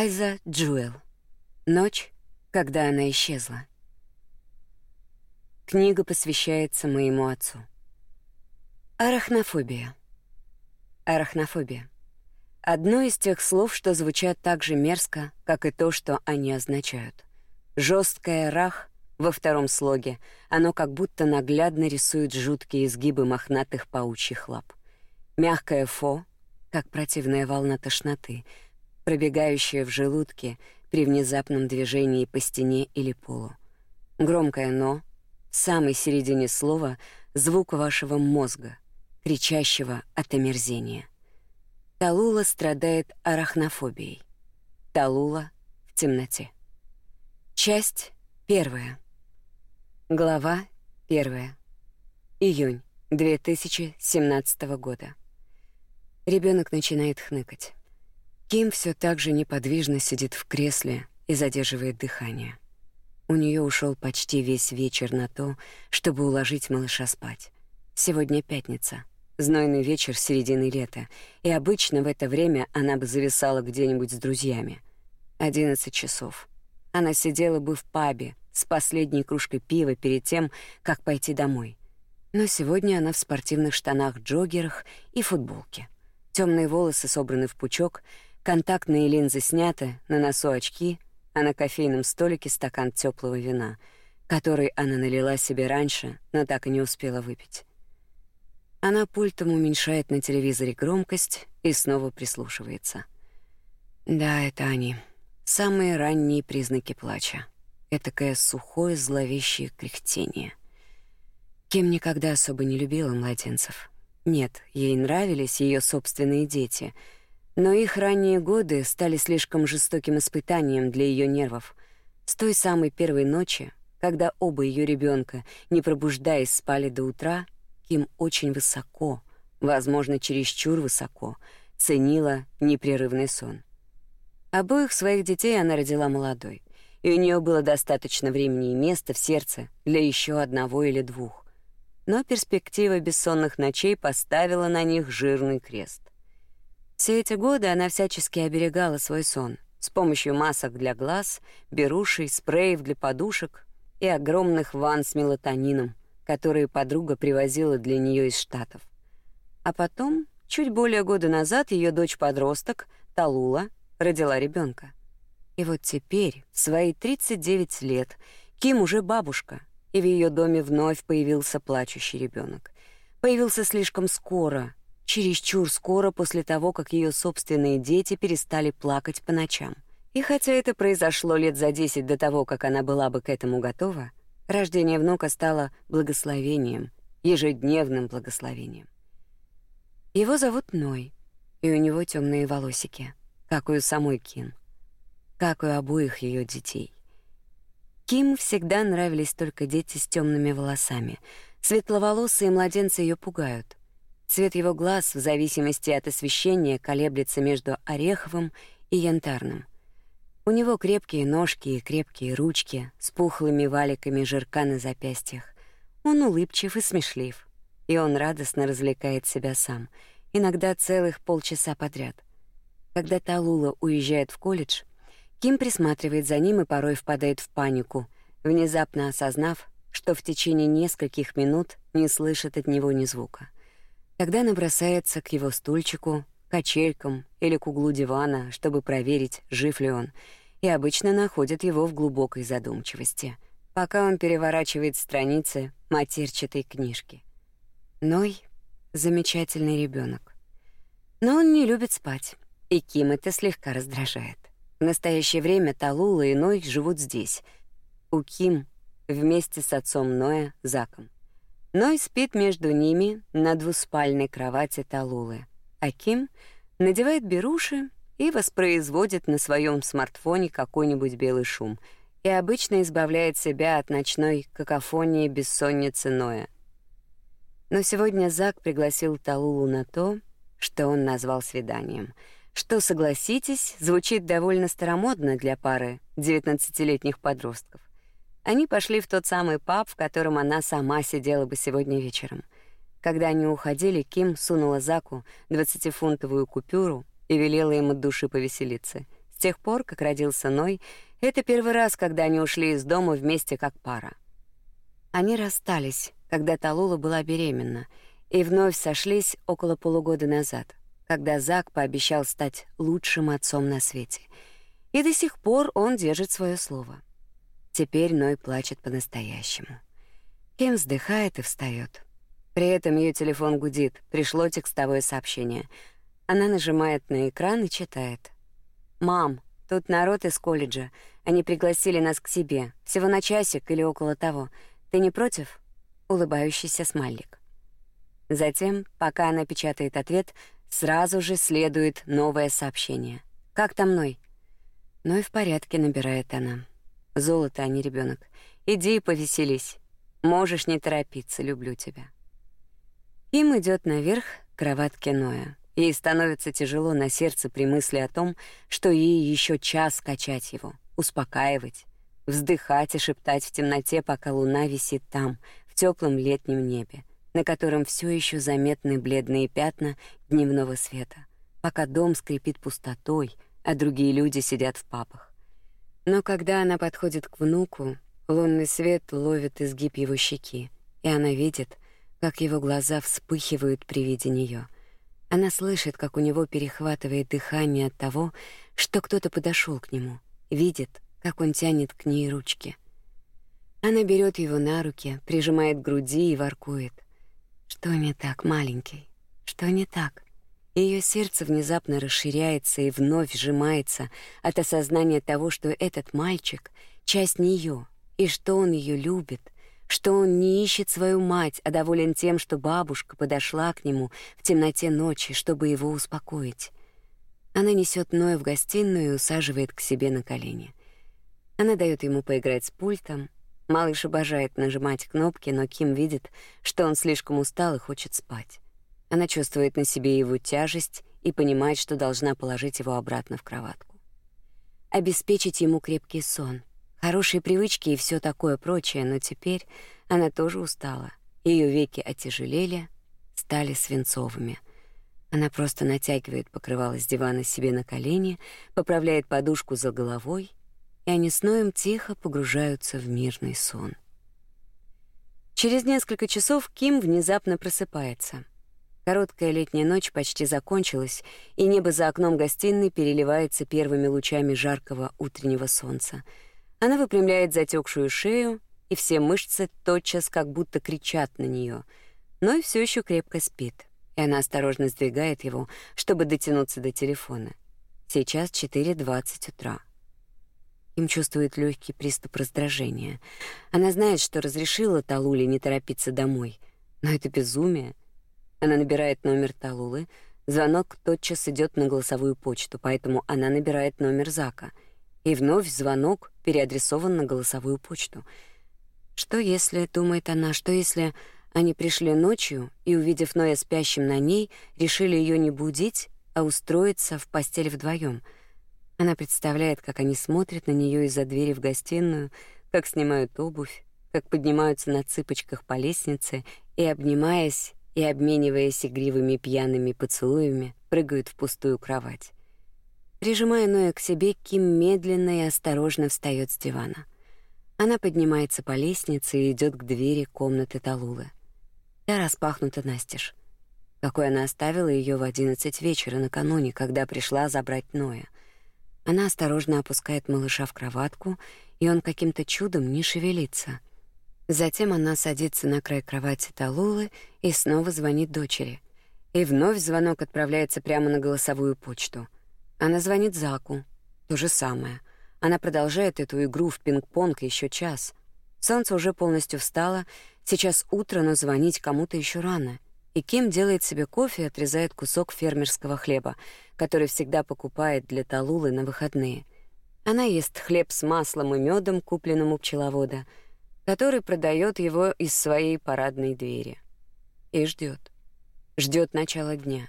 Айза Джуэл. Ночь, когда она исчезла. Книга посвящается моему отцу. Арахнофобия. Арахнофобия. Одно из тех слов, что звучат так же мерзко, как и то, что они означают. Жесткое рах во втором слоге, оно как будто наглядно рисует жуткие изгибы мохнатых паучьих лап. Мягкое фо, как противная волна тошноты — пробегающее в желудке при внезапном движении по стене или полу. Громкое «но» в самой середине слова звук вашего мозга, кричащего от омерзения. Талула страдает арахнофобией. Талула в темноте. Часть первая. Глава первая. Июнь 2017 года. Ребенок начинает хныкать. Ким все так же неподвижно сидит в кресле и задерживает дыхание. У нее ушел почти весь вечер на то, чтобы уложить малыша спать. Сегодня пятница, знойный вечер середины лета, и обычно в это время она бы зависала где-нибудь с друзьями. Одиннадцать часов. Она сидела бы в пабе с последней кружкой пива перед тем, как пойти домой. Но сегодня она в спортивных штанах-джоггерах и футболке. Темные волосы собраны в пучок — Контактные линзы сняты, на носу очки, а на кофейном столике стакан теплого вина, который она налила себе раньше, но так и не успела выпить. Она пультом уменьшает на телевизоре громкость и снова прислушивается. Да, это они. Самые ранние признаки плача. Этакое сухое зловещее кряхтение. Кем никогда особо не любила младенцев. Нет, ей нравились ее собственные дети — но их ранние годы стали слишком жестоким испытанием для ее нервов. С той самой первой ночи, когда оба ее ребенка, не пробуждаясь, спали до утра, Ким очень высоко, возможно, чересчур высоко, ценила непрерывный сон. Обоих своих детей она родила молодой, и у нее было достаточно времени и места в сердце для еще одного или двух. Но перспектива бессонных ночей поставила на них жирный крест. Все эти годы она всячески оберегала свой сон с помощью масок для глаз, берушей, спреев для подушек и огромных ванн с мелатонином, которые подруга привозила для нее из Штатов. А потом, чуть более года назад, ее дочь-подросток, Талула, родила ребенка. И вот теперь, в свои 39 лет, Ким уже бабушка, и в ее доме вновь появился плачущий ребенок. Появился слишком скоро, чересчур скоро после того, как ее собственные дети перестали плакать по ночам. И хотя это произошло лет за десять до того, как она была бы к этому готова, рождение внука стало благословением, ежедневным благословением. Его зовут Ной, и у него темные волосики, как у самой Кин, как у обоих ее детей. Ким всегда нравились только дети с темными волосами. Светловолосые младенцы ее пугают. Цвет его глаз в зависимости от освещения колеблется между ореховым и янтарным. У него крепкие ножки и крепкие ручки с пухлыми валиками жирка на запястьях. Он улыбчив и смешлив, и он радостно развлекает себя сам, иногда целых полчаса подряд. Когда Талула уезжает в колледж, Ким присматривает за ним и порой впадает в панику, внезапно осознав, что в течение нескольких минут не слышит от него ни звука — Тогда она бросается к его стульчику, качелькам или к углу дивана, чтобы проверить, жив ли он, и обычно находит его в глубокой задумчивости, пока он переворачивает страницы матерчатой книжки. Ной — замечательный ребенок, Но он не любит спать, и Ким это слегка раздражает. В настоящее время Талула и Ной живут здесь, у Ким, вместе с отцом Ноя, Заком. Ной спит между ними на двуспальной кровати Талулы, а Ким надевает беруши и воспроизводит на своем смартфоне какой-нибудь белый шум и обычно избавляет себя от ночной какофонии бессонницы Ноя. Но сегодня Зак пригласил Талулу на то, что он назвал свиданием, что, согласитесь, звучит довольно старомодно для пары девятнадцатилетних подростков. Они пошли в тот самый паб, в котором она сама сидела бы сегодня вечером. Когда они уходили, Ким сунула Заку двадцатифунтовую купюру и велела им от души повеселиться. тех пор, как родился Ной, это первый раз, когда они ушли из дома вместе как пара. Они расстались, когда Талула была беременна, и вновь сошлись около полугода назад, когда Зак пообещал стать лучшим отцом на свете. И до сих пор он держит свое слово. Теперь Ной плачет по-настоящему. Кем вздыхает и встает. При этом ее телефон гудит. Пришло текстовое сообщение. Она нажимает на экран и читает. «Мам, тут народ из колледжа. Они пригласили нас к себе. Всего на часик или около того. Ты не против?» Улыбающийся смайлик. Затем, пока она печатает ответ, сразу же следует новое сообщение. «Как там Ной?» «Ной в порядке», — набирает она. «Золото, а не ребенок. Иди и повеселись. Можешь не торопиться, люблю тебя». Им идет наверх к кроватке Ноя. Ей становится тяжело на сердце при мысли о том, что ей еще час качать его, успокаивать, вздыхать и шептать в темноте, пока луна висит там, в теплом летнем небе, на котором все еще заметны бледные пятна дневного света, пока дом скрипит пустотой, а другие люди сидят в папах. Но когда она подходит к внуку, лунный свет ловит изгиб его щеки, и она видит, как его глаза вспыхивают при виде нее. Она слышит, как у него перехватывает дыхание от того, что кто-то подошел к нему, видит, как он тянет к ней ручки. Она берет его на руки, прижимает к груди и воркует. Что не так, маленький? Что не так? Ее сердце внезапно расширяется и вновь сжимается от осознания того, что этот мальчик часть нее, и что он ее любит, что он не ищет свою мать, а доволен тем, что бабушка подошла к нему в темноте ночи, чтобы его успокоить. Она несет Ноя в гостиную и усаживает к себе на колени. Она дает ему поиграть с пультом. Малыш обожает нажимать кнопки, но Ким видит, что он слишком устал и хочет спать. Она чувствует на себе его тяжесть и понимает, что должна положить его обратно в кроватку. Обеспечить ему крепкий сон — хорошие привычки и все такое прочее, но теперь она тоже устала. Ее веки отяжелели, стали свинцовыми. Она просто натягивает покрывало с дивана себе на колени, поправляет подушку за головой, и они с Ноем тихо погружаются в мирный сон. Через несколько часов Ким внезапно просыпается. Короткая летняя ночь почти закончилась, и небо за окном гостиной переливается первыми лучами жаркого утреннего солнца — она выпрямляет затекшую шею, и все мышцы тотчас как будто кричат на нее, но и все еще крепко спит. И она осторожно сдвигает его, чтобы дотянуться до телефона. Сейчас 4:20 утра. Им чувствует легкий приступ раздражения. Она знает, что разрешила Талуле не торопиться домой, но это безумие. Она набирает номер Талулы. Звонок тотчас идет на голосовую почту, поэтому она набирает номер Зака — и вновь звонок переадресован на голосовую почту. Что если, думает она, что если они пришли ночью и, увидев Ноя спящим на ней, решили ее не будить, а устроиться в постель вдвоем? Она представляет, как они смотрят на нее из-за двери в гостиную, как снимают обувь, как поднимаются на цыпочках по лестнице и, обнимаясь и обмениваясь игривыми пьяными поцелуями, прыгают в пустую кровать. Прижимая Ноя к себе, Ким медленно и осторожно встает с дивана. Она поднимается по лестнице и идет к двери комнаты Талулы. Та распахнута настежь. Какой она оставила ее в одиннадцать вечера накануне, когда пришла забрать Ноя. Она осторожно опускает малыша в кроватку, и он каким-то чудом не шевелится. Затем она садится на край кровати Талулы и снова звонит дочери. И вновь звонок отправляется прямо на голосовую почту — она звонит Заку. То же самое. Она продолжает эту игру в пинг-понг еще час. Солнце уже полностью встало. Сейчас утро, но звонить кому-то еще рано. И Ким делает себе кофе и отрезает кусок фермерского хлеба, который всегда покупает для Талулы на выходные. Она ест хлеб с маслом и медом, купленным у пчеловода, который продает его из своей парадной двери. И ждет. Ждет начала дня.